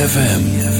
FM.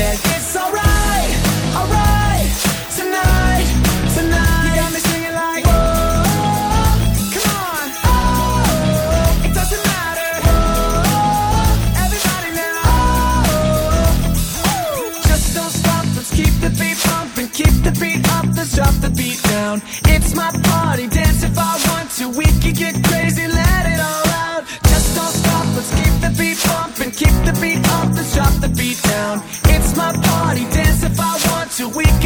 yeah. we